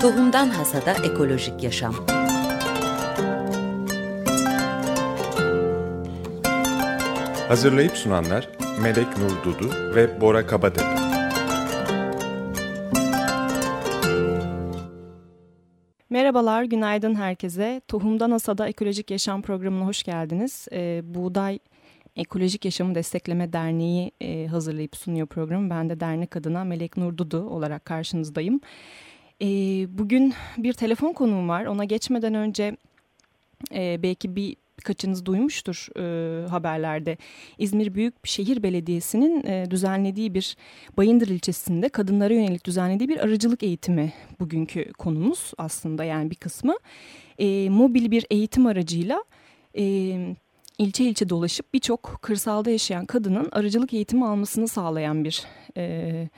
Tohumdan Hasada Ekolojik Yaşam Hazırlayıp sunanlar Melek Nur Dudu ve Bora Kabadepe. Merhabalar, günaydın herkese. Tohumdan Hasada Ekolojik Yaşam programına hoş geldiniz. Ee, Buğday Ekolojik Yaşamı Destekleme Derneği e, hazırlayıp sunuyor programı. Ben de dernek adına Melek Nur Dudu olarak karşınızdayım. E, bugün bir telefon konuğum var. Ona geçmeden önce e, belki bir birkaçınız duymuştur e, haberlerde. İzmir Büyükşehir Belediyesi'nin e, düzenlediği bir Bayındır ilçesinde kadınlara yönelik düzenlediği bir arıcılık eğitimi bugünkü konumuz aslında yani bir kısmı. E, mobil bir eğitim aracıyla e, ilçe ilçe dolaşıp birçok kırsalda yaşayan kadının arıcılık eğitimi almasını sağlayan bir e,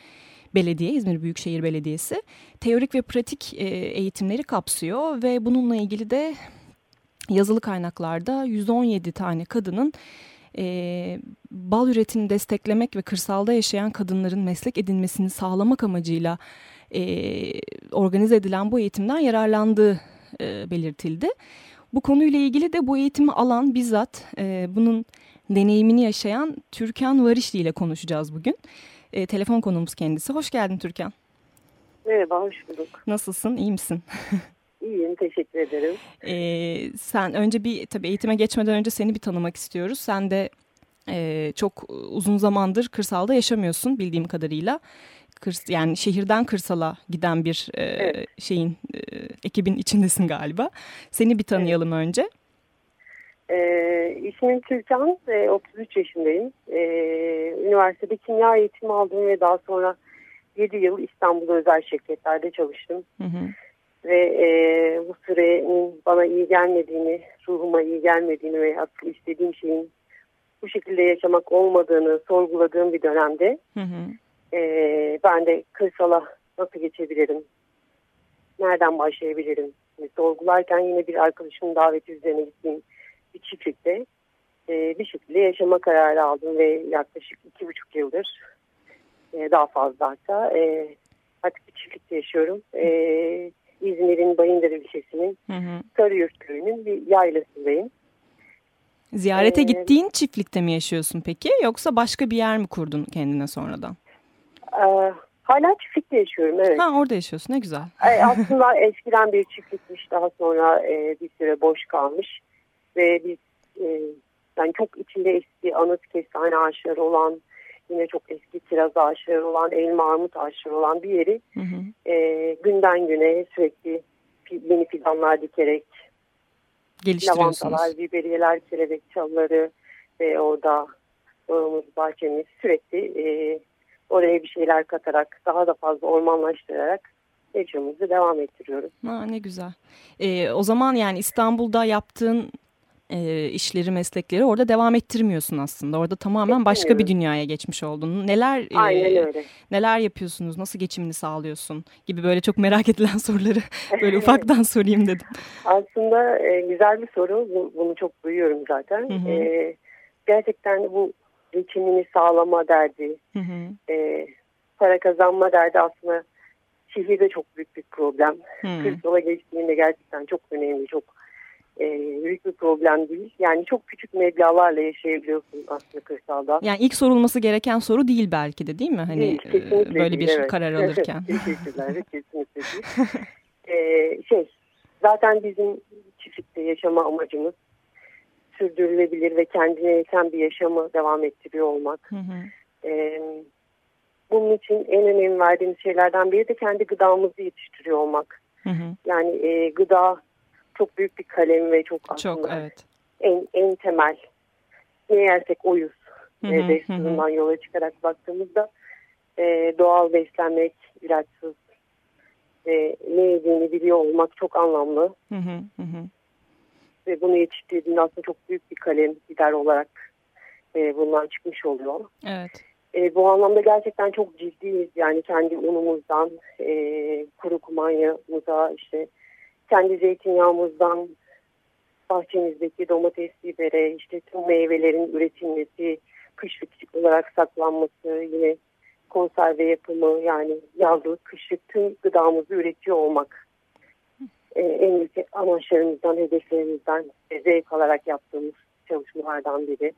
belediye, İzmir Büyükşehir Belediyesi. Teorik ve pratik e, eğitimleri kapsıyor ve bununla ilgili de yazılı kaynaklarda 117 tane kadının e, bal üretimini desteklemek ve kırsalda yaşayan kadınların meslek edinmesini sağlamak amacıyla e, organize edilen bu eğitimden yararlandığı e, belirtildi. Bu konuyla ilgili de bu eğitimi alan bizzat e, bunun deneyimini yaşayan Türkan Varişli ile konuşacağız bugün. E, telefon konuğumuz kendisi. Hoş geldin Türkan. Merhaba, hoş bulduk. Nasılsın, iyi misin? İyiyim, teşekkür ederim. Ee, sen önce bir, tabii eğitime geçmeden önce seni bir tanımak istiyoruz. Sen de e, çok uzun zamandır kırsalda yaşamıyorsun bildiğim kadarıyla. Kırs, yani şehirden kırsala giden bir e, evet. şeyin, e, ekibin içindesin galiba. Seni bir tanıyalım evet. önce. Ee, ismim Türkan, e, 33 yaşındayım. E, üniversitede kimya eğitimi aldım ve daha sonra 7 yıl İstanbul'da özel şirketlerde çalıştım. Hı hı. Ve e, bu sürenin bana iyi gelmediğini, ruhuma iyi gelmediğini ve asıl istediğim şeyin bu şekilde yaşamak olmadığını sorguladığım bir dönemde hı hı. E, ben de kırsala nasıl geçebilirim, nereden başlayabilirim sorgularken yine bir arkadaşımın daveti üzerine gittiğim bir çiftlikte e, bir şekilde yaşama kararı aldım ve yaklaşık iki buçuk yıldır e, daha fazla hatta e, artık bir çiftlikte yaşıyorum. E, İzmir'in Bayındır ilçesinin Sarıyurt köyünün bir yaylasındayım. Ziyarete ee, gittiğin çiftlikte mi yaşıyorsun peki yoksa başka bir yer mi kurdun kendine sonradan? E, hala çiftlikte yaşıyorum evet. Ha orada yaşıyorsun ne güzel. E, aslında eskiden bir çiftlikmiş daha sonra e, bir süre boş kalmış ve biz e, yani çok içinde eski anıt kestane ağaçları olan yine çok eski kiraz ağaçları olan elma armut ağaçları olan bir yeri hı hı. E, günden güne sürekli yeni fidanlar dikerek lavantalar, biberiyeler, kelebek çalıları ve orada doğumuz bahçemiz sürekli e, oraya bir şeyler katarak daha da fazla ormanlaştırarak yaşamımızı devam ettiriyoruz. Ha, ne güzel. E, o zaman yani İstanbul'da yaptığın e, işleri, meslekleri orada devam ettirmiyorsun aslında. Orada tamamen başka bir dünyaya geçmiş oldun. Neler e, neler yapıyorsunuz? Nasıl geçimini sağlıyorsun? Gibi böyle çok merak edilen soruları böyle ufaktan sorayım dedim. Aslında e, güzel bir soru. Bunu çok duyuyorum zaten. Hı hı. E, gerçekten bu geçimini sağlama derdi, hı hı. E, para kazanma derdi aslında şehirde çok büyük bir problem. Kırsala geçtiğinde gerçekten çok önemli, çok e, büyük bir problem değil. Yani çok küçük meblağlarla yaşayabiliyorsun aslında kırsalda. Yani ilk sorulması gereken soru değil belki de değil mi? Hani değil, kesinlikle böyle bir evet. karar alırken. Teşekkürler, kesinlikle değil. ee, şey, zaten bizim çiftlikte yaşama amacımız sürdürülebilir ve kendine yeten bir yaşamı devam ettiriyor olmak. Hı hı. Ee, bunun için en önemli verdiğimiz şeylerden biri de kendi gıdamızı yetiştiriyor olmak. Hı hı. Yani e, gıda çok büyük bir kalem ve çok aslında çok, evet. en, en temel ne yersek oyuz besliğinden yola çıkarak baktığımızda e, doğal beslenmek, ilaçsız ve ne yediğini biliyor olmak çok anlamlı. Hı hı hı. Ve bunu yetiştirdiğinde aslında çok büyük bir kalem gider olarak e, bundan çıkmış oluyor. Evet. E, bu anlamda gerçekten çok ciddiyiz. Yani kendi unumuzdan e, kuru kumanyamıza işte kendi zeytinyağımızdan bahçemizdeki domates, bibere, işte tüm meyvelerin üretilmesi, kışlık olarak saklanması, yine konserve yapımı yani yazlık, kışlık tüm gıdamızı üretiyor olmak. e, en büyük amaçlarımızdan, hedeflerimizden zevk alarak yaptığımız çalışmalardan biri.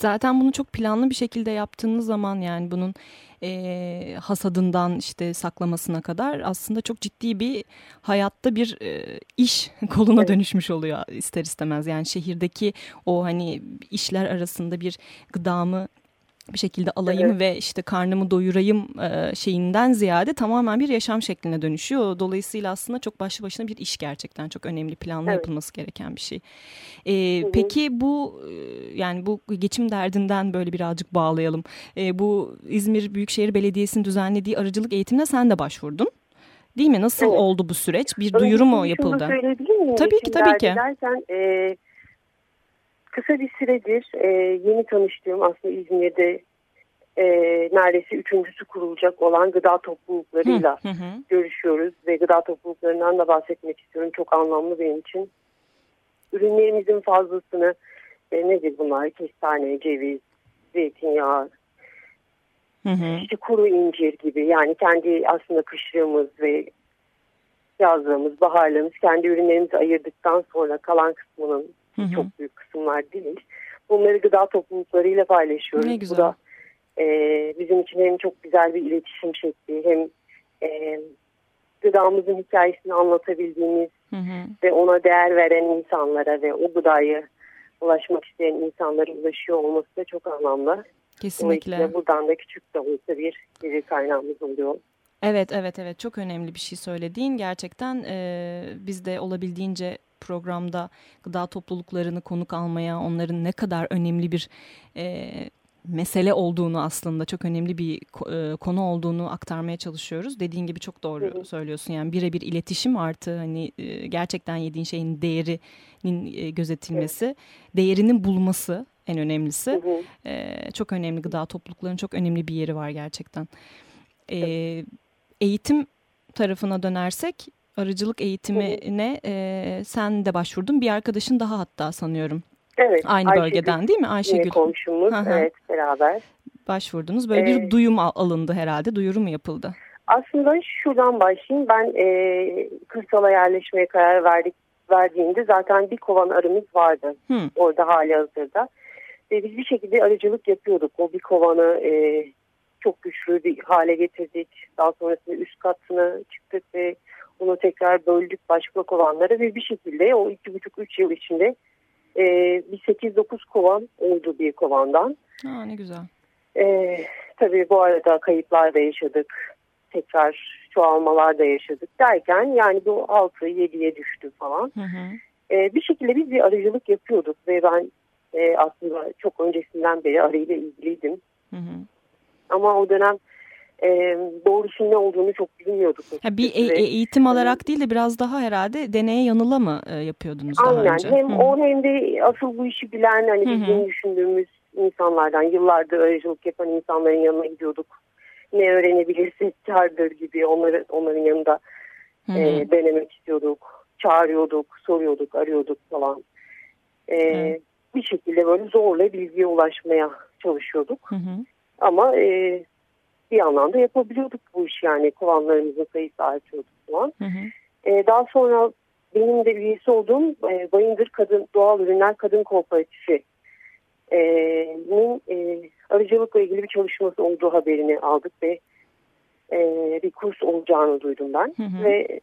Zaten bunu çok planlı bir şekilde yaptığınız zaman yani bunun e, hasadından işte saklamasına kadar aslında çok ciddi bir hayatta bir e, iş koluna evet. dönüşmüş oluyor ister istemez. Yani şehirdeki o hani işler arasında bir gıdamı bir şekilde alayım evet. ve işte karnımı doyurayım e, şeyinden ziyade tamamen bir yaşam şekline dönüşüyor. Dolayısıyla aslında çok başlı başına bir iş gerçekten çok önemli planlı evet. yapılması gereken bir şey. E, peki bu e, yani bu geçim derdinden böyle birazcık bağlayalım. E, bu İzmir Büyükşehir Belediyesi'nin düzenlediği arıcılık eğitimine sen de başvurdun. Değil mi? Nasıl evet. oldu bu süreç? Bir duyuru mu yapıldı? Tabii ki tabii ki. Derken, e, kısa bir süredir e, yeni tanıştığım aslında İzmir'de e, neredeyse üçüncüsü kurulacak olan gıda topluluklarıyla hı hı. görüşüyoruz ve gıda topluluklarından da bahsetmek istiyorum. Çok anlamlı benim için. Ürünlerimizin fazlasını e, nedir bunlar? Kestane, ceviz, zeytinyağı, hı hı. işte kuru incir gibi yani kendi aslında kışlığımız ve yazlığımız, baharlığımız kendi ürünlerimizi ayırdıktan sonra kalan kısmının Hı hı. Çok büyük kısımlar değil. Bunları gıda topluluklarıyla paylaşıyoruz. Ne güzel. Bu da e, bizim için hem çok güzel bir iletişim şekli hem e, gıdamızın hikayesini anlatabildiğimiz hı hı. ve ona değer veren insanlara ve o gıdayı ulaşmak isteyen insanlara ulaşıyor olması da çok anlamlı. Kesinlikle. buradan da küçük de olsa bir gelir kaynağımız oluyor. Evet evet evet çok önemli bir şey söylediğin gerçekten e, biz de olabildiğince programda gıda topluluklarını konuk almaya, onların ne kadar önemli bir e, mesele olduğunu aslında çok önemli bir e, konu olduğunu aktarmaya çalışıyoruz. Dediğin gibi çok doğru evet. söylüyorsun. Yani birebir iletişim artı hani e, gerçekten yediğin şeyin değerinin e, gözetilmesi, evet. değerinin bulması en önemlisi. Hı hı. Çok önemli gıda topluluklarının çok önemli bir yeri var gerçekten. E, eğitim tarafına dönersek arıcılık eğitimine e, sen de başvurdun. Bir arkadaşın daha hatta sanıyorum. Evet. Aynı Ayşegül, bölgeden değil mi Ayşegül? Komşumuz evet beraber. Başvurdunuz. Böyle bir ee, duyum alındı herhalde. Duyuru mu yapıldı? Aslında şuradan başlayayım. Ben e, kırsala yerleşmeye karar verdik verdiğinde zaten bir kovan arımız vardı. Hı. Orada hali hazırda. Ve biz bir şekilde arıcılık yapıyorduk. O bir kovanı e, çok güçlü bir hale getirdik. Daha sonrasında üst katına çıktık ve bunu tekrar böldük başka kovanlara ve bir şekilde o iki buçuk üç yıl içinde e, bir sekiz dokuz kovan oldu bir kovandan. Aa, ne güzel. E, tabii bu arada kayıplar da yaşadık. Tekrar çoğalmalar da yaşadık derken yani bu altı yediye düştü falan. Hı hı. E, bir şekilde biz bir arıcılık yapıyorduk ve ben e, aslında çok öncesinden beri arıyla ilgiliydim. Hı hı. Ama o dönem e, doğrusu ne olduğunu çok bilmiyorduk. Ha, bir e e eğitim alarak değil de biraz daha herhalde deneye yanıla mı e, yapıyordunuz daha Aynen. önce? Hem Hı -hı. o hem de asıl bu işi bilen hani bizim düşündüğümüz insanlardan yıllardır aracılık yapan insanların yanına gidiyorduk. Ne öğrenebilirsek kardır gibi onları, onların yanında Hı -hı. E, denemek istiyorduk. Çağırıyorduk, soruyorduk, arıyorduk falan. E, bir şekilde böyle zorla bilgiye ulaşmaya çalışıyorduk. Hı hı. Ama e, bir anlamda yapabiliyorduk bu iş yani kovanlarımızın sayısı artıyordu falan. Hı hı. E, daha sonra benim de üyesi olduğum e, Bayındır Kadın Doğal Ürünler Kadın Kooperatifi e, e, arıcılıkla ilgili bir çalışması olduğu haberini aldık ve e, bir kurs olacağını duydum ben. Hı hı. Ve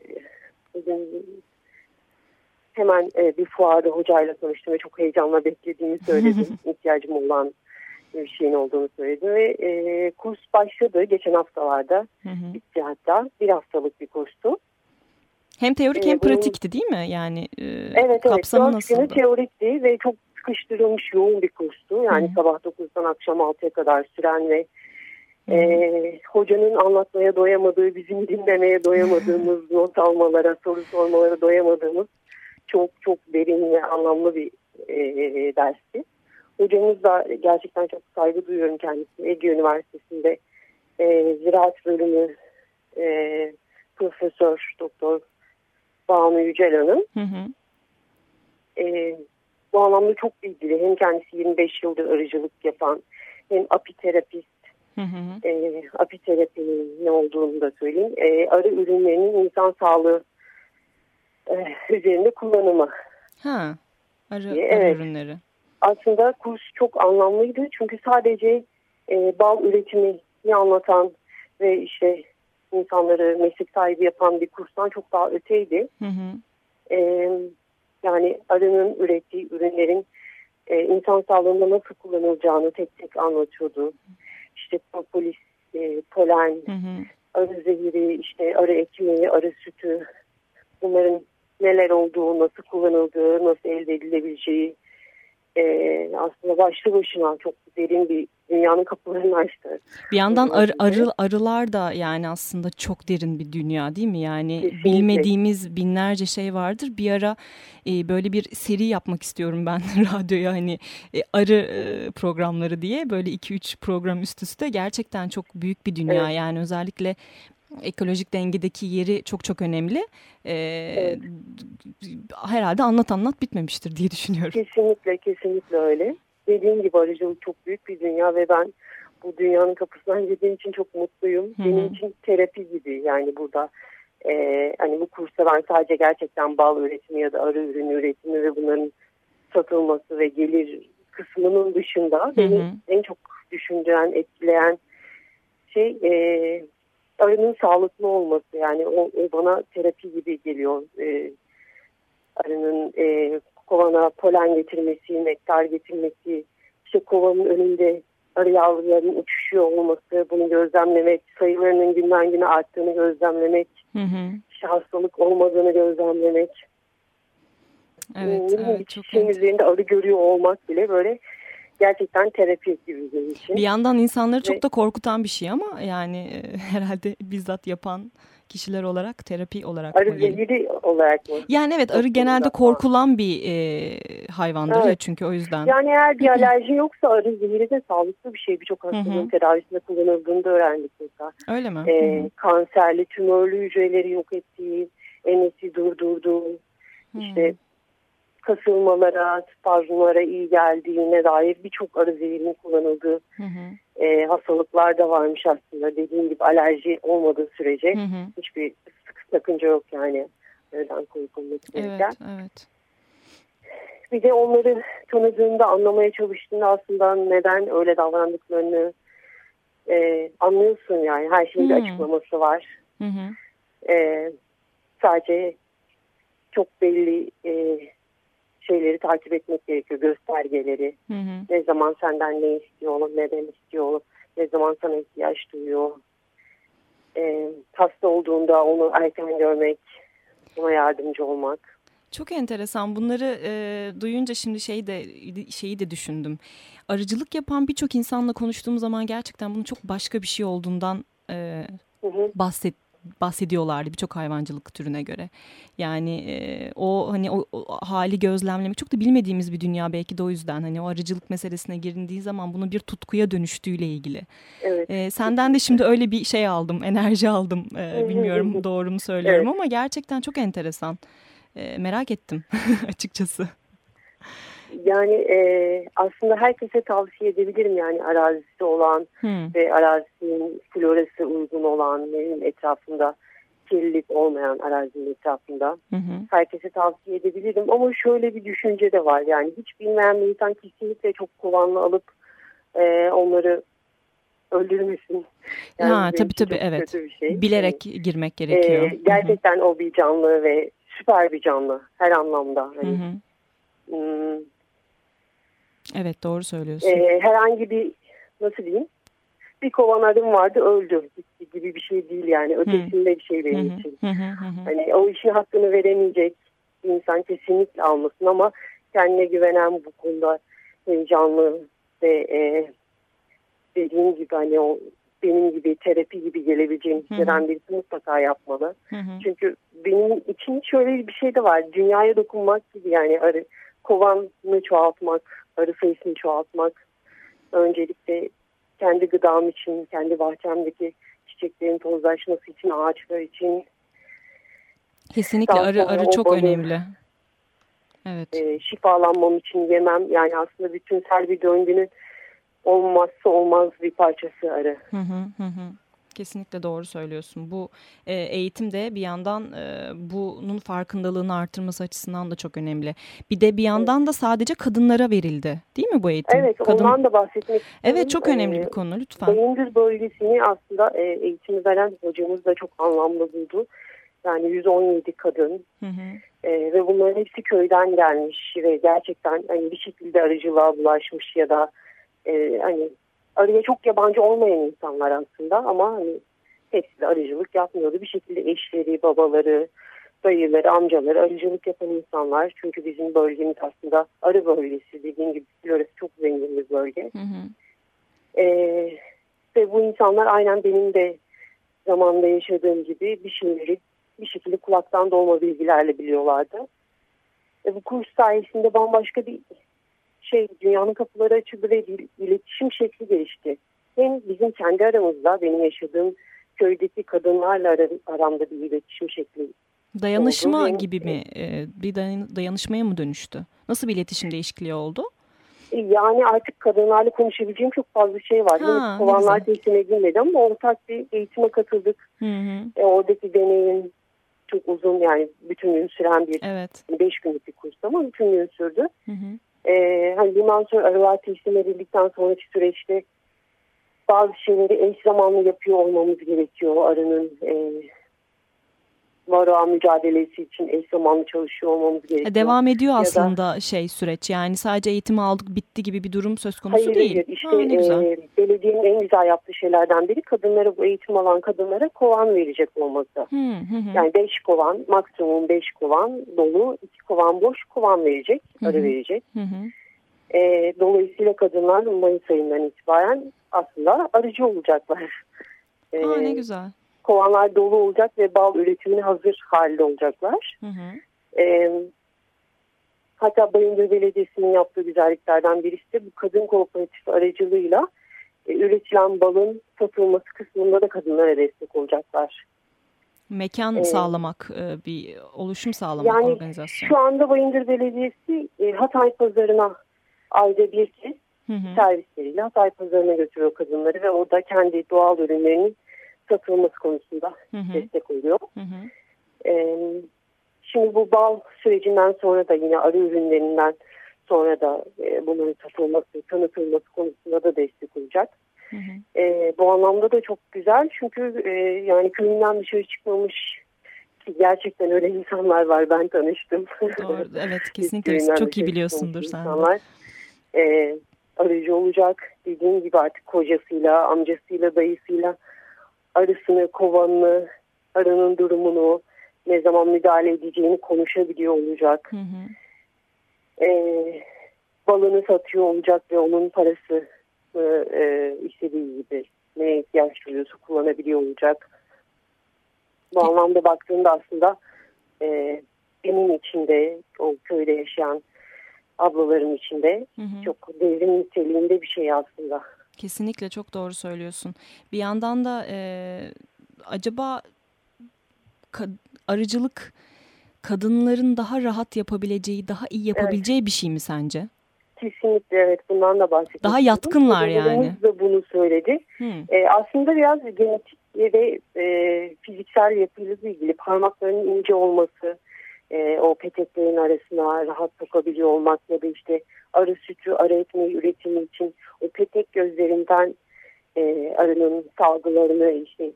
e, hemen e, bir fuarda hocayla tanıştım ve çok heyecanla beklediğimi söyledim. ihtiyacım olan bir şeyin olduğunu söyledi ve e, kurs başladı geçen haftalarda hı hı. bitti hatta bir haftalık bir kurstu. Hem teorik hem ee, pratikti değil mi? Yani e, evet, kapsamı evet, nasıldı? Evet teorikti ve çok sıkıştırılmış yoğun bir kurstu. Yani hı. sabah 9'dan akşam 6'ya kadar süren ve e, hocanın anlatmaya doyamadığı, bizim dinlemeye doyamadığımız, not almalara, soru sormalara doyamadığımız çok çok derin ve anlamlı bir e, dersti. Hocamız da gerçekten çok saygı duyuyorum kendisine. Ege Üniversitesi'nde e, ziraat bölümü e, Profesör Doktor Banu Yücel Hanım. Hı hı. E, bu anlamda çok bilgili. Hem kendisi 25 yıldır arıcılık yapan hem apiterapist. Hı hı. E, apiterapinin ne olduğunu da söyleyeyim. E, arı ürünlerinin insan sağlığı e, üzerinde kullanımı. Ha, arı, diye. arı evet. ürünleri. Aslında kurs çok anlamlıydı çünkü sadece e, bal üretimini anlatan ve işte insanları meslek sahibi yapan bir kurstan çok daha öteydi. Hı hı. E, yani arının ürettiği ürünlerin e, insan sağlığında nasıl kullanılacağını tek tek anlatıyordu. İşte propolis, e, polen, hı hı. arı zehiri, işte arı ekmeği, arı sütü bunların neler olduğu, nasıl kullanıldığı, nasıl elde edilebileceği e, aslında başlı başına çok derin bir dünyanın kapılarını açtı. Bir yandan arı, arı, arılar da yani aslında çok derin bir dünya değil mi? Yani Kesinlikle. bilmediğimiz binlerce şey vardır. Bir ara e, böyle bir seri yapmak istiyorum ben radyoya hani e, arı e, programları diye böyle 2-3 program üst üste gerçekten çok büyük bir dünya. Evet. Yani özellikle ekolojik dengedeki yeri çok çok önemli. Ee, evet. Herhalde anlat anlat bitmemiştir diye düşünüyorum. Kesinlikle kesinlikle öyle. Dediğim gibi arıcılık çok büyük bir dünya ve ben bu dünyanın kapısından girdiğim için çok mutluyum. Hı -hı. Benim için terapi gibi yani burada e, hani bu kursta ben sadece gerçekten bal üretimi ya da arı ürünü üretimi ve bunların satılması ve gelir kısmının dışında Hı -hı. beni en çok düşündüren, etkileyen şey e, arının sağlıklı olması yani o, o bana terapi gibi geliyor. E, arının e, kovana polen getirmesi, nektar getirmesi, işte kovanın önünde arı yavrularının uçuşuyor olması, bunu gözlemlemek, sayılarının günden güne arttığını gözlemlemek, hı hı. işte hastalık olmadığını gözlemlemek. Evet, evet çok üzerinde arı görüyor olmak bile böyle gerçekten terapi gibi benim için. Bir yandan insanları çok da korkutan bir şey ama yani e, herhalde bizzat yapan kişiler olarak terapi olarak arı mı? zehiri olarak mı? Yani evet arı genelde korkulan bir e, hayvandır evet. ya çünkü o yüzden. Yani eğer bir alerji yoksa arı zehiri de sağlıklı bir şey. Birçok hastalığın tedavisinde kullanıldığını da öğrendik mesela. Öyle mi? Ee, kanserli, tümörlü hücreleri yok ettiği, enesi durdurduğu, işte kasılmalara, spazmlara iyi geldiğine dair birçok arı zehirinin kullanıldığı hı hı. E, hastalıklar da varmış aslında. Dediğim gibi alerji olmadığı sürece hı hı. hiçbir sıkı sakınca yok yani. Neden korkulması gereken. Evet, evet. Bir de onları tanıdığında anlamaya çalıştığında aslında neden öyle davrandıklarını e, anlıyorsun yani. Her şeyin bir açıklaması var. Hı hı. E, sadece çok belli e, şeyleri takip etmek gerekiyor. Göstergeleri. Hı hı. Ne zaman senden ne istiyor, neden istiyor, ne zaman sana ihtiyaç duyuyor. E, hasta olduğunda onu erken görmek, ona yardımcı olmak. Çok enteresan. Bunları e, duyunca şimdi şey de şeyi de düşündüm. Arıcılık yapan birçok insanla konuştuğum zaman gerçekten bunun çok başka bir şey olduğundan e, hı hı. bahset bahsediyorlardı birçok hayvancılık türüne göre. Yani e, o hani o, o hali gözlemlemek çok da bilmediğimiz bir dünya belki de o yüzden hani o arıcılık meselesine girildiği zaman bunu bir tutkuya dönüştüğüyle ilgili. Evet. E, senden de şimdi öyle bir şey aldım, enerji aldım. E, bilmiyorum doğru mu söylüyorum evet. ama gerçekten çok enteresan. E, merak ettim açıkçası. Yani e, aslında herkese tavsiye edebilirim yani arazisi olan hmm. ve arazinin florası uygun olan etrafında kirlilik olmayan arazinin etrafında hı herkese tavsiye edebilirim ama şöyle bir düşünce de var yani hiç bilmeyen bir insan kesinlikle çok kovanlı alıp e, onları öldürmesin. Yani ha tabii tabii evet. Bir şey. Bilerek yani, girmek gerekiyor. E, gerçekten hı o bir canlı ve süper bir canlı her anlamda. Hani, hı Hmm, Evet doğru söylüyorsun. Ee, herhangi bir nasıl diyeyim bir kovan arım vardı öldü gibi bir şey değil yani ötesinde bir şey benim için. Hani o işin hakkını veremeyecek insan kesinlikle almasın ama kendine güvenen bu konuda canlı ve e, dediğim gibi hani o benim gibi terapi gibi gelebileceğini hisseden birisi mutlaka yapmalı. Hı hı. Çünkü benim için şöyle bir şey de var. Dünyaya dokunmak gibi yani arı kovanı çoğaltmak, arı sayısını çoğaltmak. Öncelikle kendi gıdam için, kendi bahçemdeki çiçeklerin tozlaşması için, ağaçlar için. Kesinlikle arı, arı çok balı, önemli. Evet. E, şifalanmam için yemem. Yani aslında bütünsel bir döngünün olmazsa olmaz bir parçası arı. Hı hı hı. Kesinlikle doğru söylüyorsun. Bu e, eğitim de bir yandan e, bunun farkındalığını artırması açısından da çok önemli. Bir de bir yandan evet. da sadece kadınlara verildi. Değil mi bu eğitim? Evet, Kadın... ondan da bahsetmek istiyorum. Evet, çok önemli ee, bir konu lütfen. Bayındır bölgesini aslında e, eğitimi veren hocamız da çok anlamlı buldu. Yani 117 kadın hı hı. E, ve bunların hepsi köyden gelmiş ve gerçekten hani bir şekilde arıcılığa bulaşmış ya da e, hani arıya çok yabancı olmayan insanlar aslında ama hani hepsi de arıcılık yapmıyordu. Bir şekilde eşleri, babaları, dayıları, amcaları arıcılık yapan insanlar. Çünkü bizim bölgemiz aslında arı bölgesi dediğim gibi florası çok zengin bir bölge. Hı hı. Ee, ve bu insanlar aynen benim de zamanda yaşadığım gibi bir şeyleri bir şekilde kulaktan dolma bilgilerle biliyorlardı. E, bu kurs sayesinde bambaşka bir şey dünyanın kapıları açıldı ve bir iletişim şekli gelişti. Hem bizim kendi aramızda benim yaşadığım köydeki kadınlarla aramda bir iletişim şekli Dayanışma oldu. gibi mi? E, bir dayanışmaya mı dönüştü? Nasıl bir iletişim değişikliği oldu? E, yani artık kadınlarla konuşabileceğim çok fazla şey var. Ha, kovanlar teslim edilmedi ama ortak bir eğitime katıldık. Hı hı. E, oradaki deneyim çok uzun yani bütün gün süren bir evet. beş günlük bir kurs ama bütün gün sürdü. Hı hı. E, hani bundan sonra arılar teslim edildikten sonraki süreçte bazı şeyleri eş zamanlı yapıyor olmamız gerekiyor. Arının e, varoa mücadelesi için eş zamanlı çalışıyor olmamız gerekiyor. Devam ediyor ya aslında da, şey süreç yani sadece eğitimi aldık bitti gibi bir durum söz konusu hayır, değil. Hayır işte ha, e, belediyenin en güzel yaptığı şeylerden biri kadınlara bu eğitim alan kadınlara kovan verecek olması. Hı, hı, hı. Yani beş kovan maksimum beş kovan dolu iki kovan boş kovan verecek hı, arı verecek. Hı, hı. E, dolayısıyla kadınlar Mayıs ayından itibaren aslında arıcı olacaklar. E, Aa, ne güzel kovanlar dolu olacak ve bal üretimine hazır halde olacaklar. Hı hı. E, hatta Bayındır Belediyesi'nin yaptığı güzelliklerden birisi de bu kadın kooperatifi aracılığıyla e, üretilen balın satılması kısmında da kadınlara destek olacaklar. Mekan ee, sağlamak, e, bir oluşum sağlamak yani organizasyon. Şu anda Bayındır Belediyesi e, Hatay pazarına ayda bir kez hı hı. servisleriyle Hatay pazarına götürüyor kadınları ve orada kendi doğal ürünlerini satılması konusunda hı hı. destek oluyor. Hı hı. Ee, şimdi bu bal sürecinden sonra da yine arı ürünlerinden sonra da e, bunların satılması, tanıtılması konusunda da destek olacak. Hı hı. E, bu anlamda da çok güzel çünkü e, yani köyünden dışarı çıkmamış gerçekten öyle insanlar var ben tanıştım. Doğru, evet kesinlikle çok iyi biliyorsundur sen. Insanlar, e, aracı olacak dediğim gibi artık kocasıyla, amcasıyla, dayısıyla arısını, kovanını, arının durumunu, ne zaman müdahale edeceğini konuşabiliyor olacak. Hı hı. Ee, balını satıyor olacak ve onun parası e, istediği gibi neye ihtiyaç duyuyorsa kullanabiliyor olacak. Bu anlamda baktığında aslında e, benim içinde o köyde yaşayan ablalarım içinde hı hı. çok devrim niteliğinde bir şey aslında. Kesinlikle çok doğru söylüyorsun. Bir yandan da e, acaba ka arıcılık kadınların daha rahat yapabileceği, daha iyi yapabileceği evet. bir şey mi sence? Kesinlikle evet bundan da bahsettim. Daha yatkınlar yani. da bunu söyledi. Hmm. E, aslında biraz genetik ve e, fiziksel yapıyla ilgili parmaklarının ince olması, e, o peteklerin arasına rahat sokabiliyor olmak ya da işte arı sütü, arı ekmeği üretimi için o petek gözlerinden e, arının salgılarını işte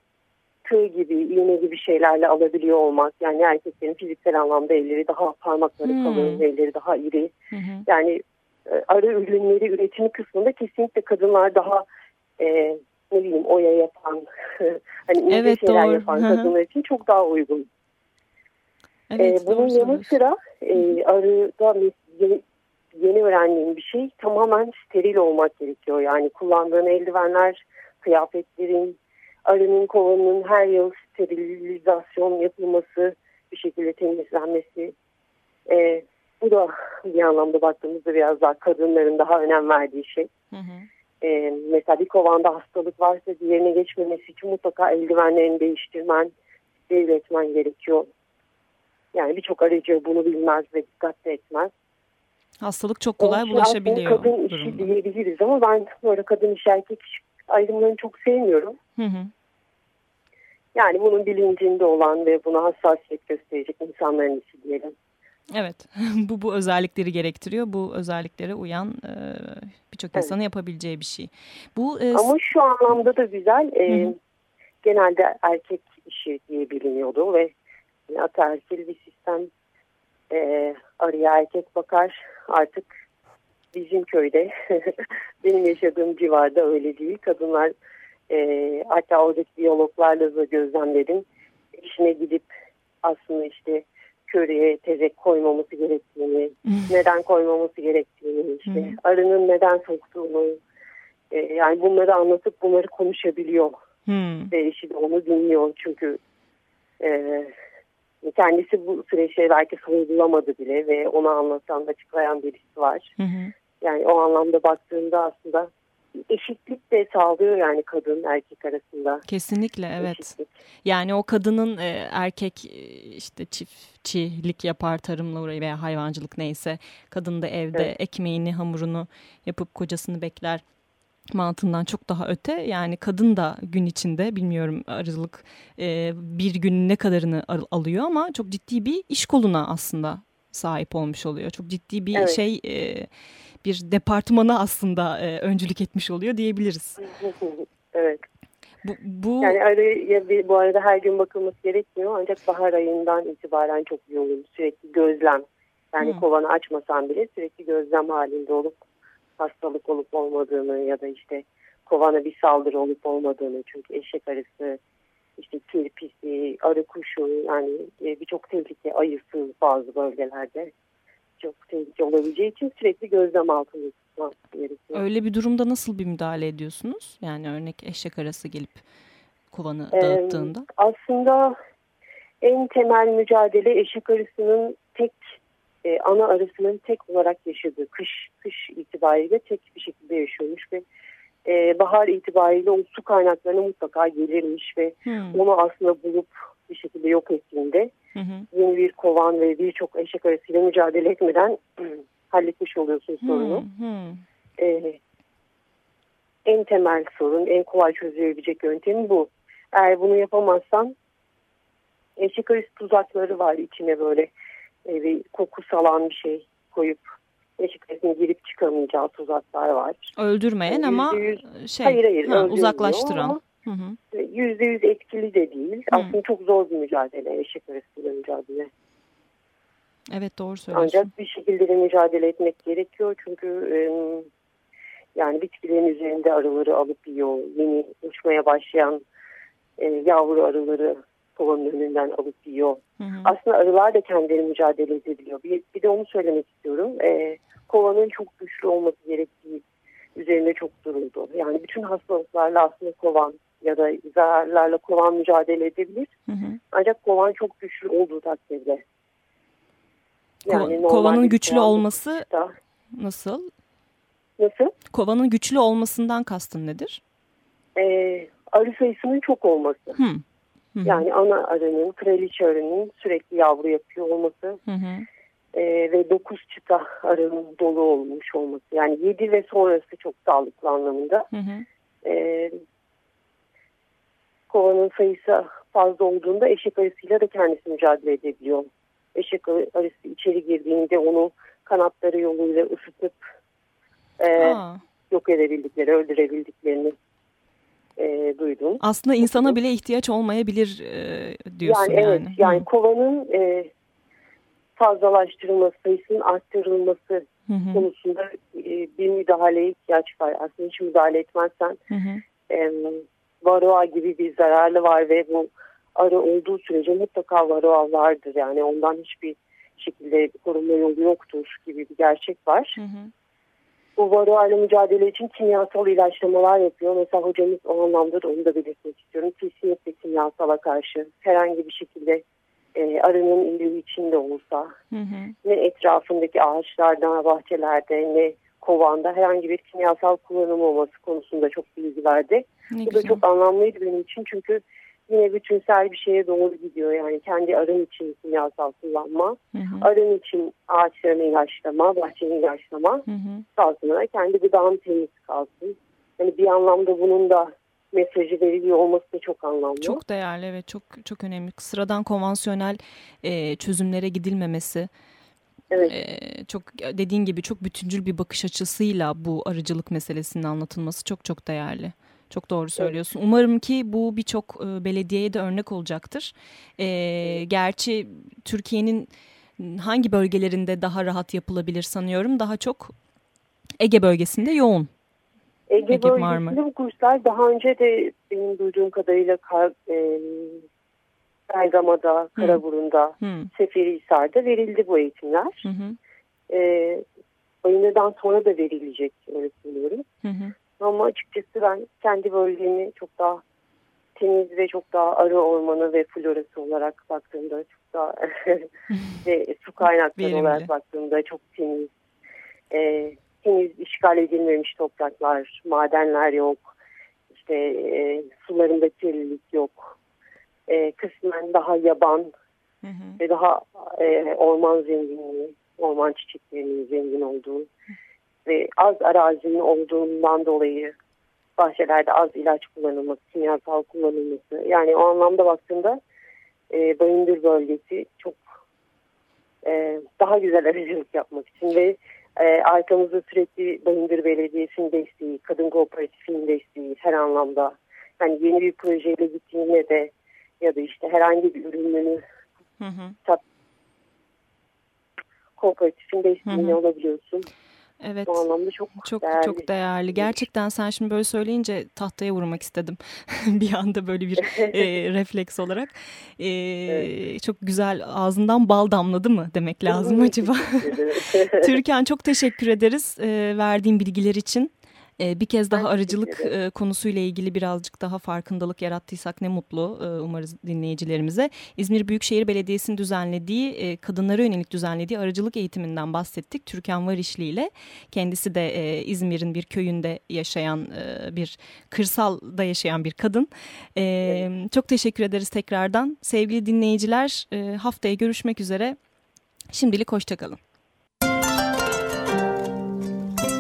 tığ gibi, iğne gibi şeylerle alabiliyor olmak. Yani erkeklerin fiziksel anlamda elleri daha parmakları hmm. kalın, elleri daha iri. Hmm. Yani e, arı ürünleri üretimi kısmında kesinlikle kadınlar daha e, ne bileyim oya yapan, hani ince evet, şeyler doğru. yapan kadınlar için çok daha uygun. Evet, ee, bunun yanı sıra e, arıda yeni, yeni öğrendiğim bir şey tamamen steril olmak gerekiyor. Yani kullandığın eldivenler, kıyafetlerin, arının kovanının her yıl sterilizasyon yapılması, bir şekilde temizlenmesi. E, bu da bir anlamda baktığımızda biraz daha kadınların daha önem verdiği şey. Hı hı. E, mesela bir kovanda hastalık varsa diğerine geçmemesi için mutlaka eldivenlerini değiştirmen, steril etmen gerekiyor. Yani birçok aracı bunu bilmez ve dikkat de etmez. Hastalık çok kolay bulaşabiliyor. Kadın işi durumda. diyebiliriz ama ben böyle kadın iş erkek iş ayrımlarını çok sevmiyorum. Hı hı. Yani bunun bilincinde olan ve buna hassasiyet gösterecek insanların işi diyelim. Evet, bu bu özellikleri gerektiriyor. Bu özelliklere uyan e, birçok evet. insanın yapabileceği bir şey. Bu e, Ama şu anlamda da güzel. E, genelde erkek işi diye biliniyordu ve ataerkil bir sistem e, araya erkek bakar. Artık bizim köyde, benim yaşadığım civarda öyle değil. Kadınlar e, hatta oradaki biyologlarla da gözlemledim. İşine gidip aslında işte köreye tezek koymaması gerektiğini, neden koymaması gerektiğini, işte arının neden soktuğunu, e, yani bunları anlatıp bunları konuşabiliyor. Hmm. Ve eşi de onu dinliyor çünkü e, kendisi bu süreçleri belki sorgulamadı bile ve ona anlatan, açıklayan birisi var. Hı Yani o anlamda baktığında aslında eşitlik de sağlıyor yani kadın erkek arasında. Kesinlikle evet. Eşitlik. Yani o kadının e, erkek e, işte çiftçilik yapar tarımla uğrayı veya hayvancılık neyse kadın da evde evet. ekmeğini hamurunu yapıp kocasını bekler mantığından çok daha öte yani kadın da gün içinde bilmiyorum arılık e, bir gün ne kadarını alıyor ama çok ciddi bir iş koluna aslında sahip olmuş oluyor. Çok ciddi bir evet. şey e, bir departmana aslında e, öncülük etmiş oluyor diyebiliriz. evet. Bu, bu... Yani araya bu arada her gün bakılması gerekmiyor ancak bahar ayından itibaren çok yoğun sürekli gözlem. Yani hmm. kovanı açmasan bile sürekli gözlem halinde olup hastalık olup olmadığını ya da işte kovana bir saldırı olup olmadığını çünkü eşek arısı işte kirpisi, arı kuşu yani e, birçok tehlike ayısı bazı bölgelerde çok tehlike olabileceği için sürekli gözlem altında tutmak gerekiyor. Öyle bir durumda nasıl bir müdahale ediyorsunuz? Yani örnek eşek arası gelip kovanı ee, dağıttığında. Aslında en temel mücadele eşek arısının tek e, ana arısının tek olarak yaşadığı kış kış itibariyle tek bir şekilde yaşıyormuş ve e, bahar itibariyle o su kaynaklarına mutlaka gelirmiş ve hmm. onu aslında bulup bir şekilde yok ettiğinde hı yeni bir kovan ve birçok eşek arasıyla mücadele etmeden halletmiş oluyorsun sorunu. Hı Ee, en temel sorun, en kolay çözülebilecek yöntem bu. Eğer bunu yapamazsan eşek arası tuzakları var içine böyle e, bir koku salan bir şey koyup arasına girip çıkamayacağı tuzaklar var. Öldürmeyen yani ama şey hayır, hayır, ha, uzaklaştıran. Ama Yüzde yüz etkili de değil. Hı. Aslında çok zor bir mücadele eşek arasıyla mücadele. Evet doğru söylüyorsun. Ancak bir şekilde de mücadele etmek gerekiyor. Çünkü e, yani bitkilerin üzerinde arıları alıp yiyor. Yeni uçmaya başlayan e, yavru arıları kovanın önünden alıp yiyor. Hı hı. Aslında arılar da kendileri mücadele edebiliyor. Bir, bir de onu söylemek istiyorum. E, kovanın çok güçlü olması gerektiği üzerinde çok duruldu. Yani bütün hastalıklarla aslında kovan ya da zararlarla kovan mücadele edebilir. Hı hı. Ancak kovan çok güçlü olduğu takdirde. Yani Kovanın güçlü olması da, nasıl? Nasıl? Kovanın güçlü olmasından kastın nedir? Ee, arı sayısının çok olması. Hı. Hı -hı. Yani ana arının, kraliçe arının sürekli yavru yapıyor olması. E, ve dokuz çıta arının dolu olmuş olması. Yani yedi ve sonrası çok sağlıklı anlamında. E, kovanın sayısı fazla olduğunda eşek arısıyla da kendisi mücadele edebiliyor. Eşek arısı içeri girdiğinde onu kanatları yoluyla ısıtıp e, yok edebildikleri, öldürebildiklerini e, duydum. Aslında insana bile ihtiyaç olmayabilir e, diyorsun yani. Evet, yani Hı. kovanın e, fazlalaştırılması, sayısının arttırılması hı hı. konusunda e, bir müdahaleye ihtiyaç var. Aslında hiç müdahale etmezsen hı hı. E, varoa gibi bir zararlı var ve bu arı olduğu sürece mutlaka varoa vardır. Yani ondan hiçbir şekilde korunma yolu yoktur gibi bir gerçek var. Hı hı. Bu varoa ile mücadele için kimyasal ilaçlamalar yapıyor. Mesela hocamız o anlamda da onu da belirtmek istiyorum. Kesinlikle kimyasala karşı herhangi bir şekilde e, arının iyiliği içinde olsa hı hı. ne etrafındaki ağaçlarda, bahçelerde ne kovanda herhangi bir kimyasal kullanım olması konusunda çok bilgi verdi. Ne Bu güzel. da çok anlamlıydı benim için çünkü yine bütünsel bir şeye doğru gidiyor. Yani kendi arın için kimyasal kullanma, hı hı. arın için ağaçlarını ilaçlama, bahçeni ilaçlama, sonra kendi gıdağın temiz kalsın. Yani bir anlamda bunun da mesajı veriliyor olması da çok anlamlı. Çok değerli evet çok çok önemli. Sıradan konvansiyonel e, çözümlere gidilmemesi. Evet. E, çok dediğin gibi çok bütüncül bir bakış açısıyla bu arıcılık meselesinin anlatılması çok çok değerli. Çok doğru söylüyorsun. Evet. Umarım ki bu birçok e, belediyeye de örnek olacaktır. E, gerçi Türkiye'nin hangi bölgelerinde daha rahat yapılabilir sanıyorum. Daha çok Ege bölgesinde yoğun. Ege, Ege bölgesinde bu kurslar daha önce de benim duyduğum kadarıyla kar, e, Bergama'da, Karaburun'da, hmm. Seferihisar'da verildi bu eğitimler. Hmm. E, Bayındır'dan sonra da verilecek öyle söylüyorum. Hmm. Ama açıkçası ben kendi bölgemi çok daha temiz ve çok daha arı ormanı ve florası olarak baktığımda çok daha ve su kaynakları Verimli. olarak baktığımda çok temiz. E, henüz işgal edilmemiş topraklar, madenler yok, işte e, sularında kirlilik yok. E, kısmen daha yaban hı hı. ve daha e, orman zenginliği, orman çiçeklerinin zengin olduğu ve az arazinin olduğundan dolayı bahçelerde az ilaç kullanılması, kimyasal kullanılması. Yani o anlamda baktığında e, Bayındır bölgesi çok e, daha güzel aracılık yapmak için ve e, arkamızda sürekli Bayındır Belediyesi'nin desteği, kadın kooperatifinin desteği her anlamda. Yani yeni bir projeyle gittiğinde de ya da işte herhangi bir ürününü hı hı. sat kooperatifin desteğini alabiliyorsun. Evet. Bu anlamda çok çok değerli. Çok değerli. Gerçekten sen şimdi böyle söyleyince tahtaya vurmak istedim. bir anda böyle bir e, refleks olarak. E, evet. Çok güzel ağzından bal damladı mı demek lazım acaba? Türkan çok teşekkür ederiz e, verdiğin bilgiler için. Ee, bir kez daha arıcılık e, konusuyla ilgili birazcık daha farkındalık yarattıysak ne mutlu e, umarız dinleyicilerimize. İzmir Büyükşehir Belediyesi'nin düzenlediği, e, kadınlara yönelik düzenlediği arıcılık eğitiminden bahsettik. Türkan Varişli ile kendisi de İzmir'in bir köyünde yaşayan bir kırsalda yaşayan bir kadın. Çok teşekkür ederiz tekrardan. Sevgili dinleyiciler haftaya görüşmek üzere. Şimdilik hoşçakalın.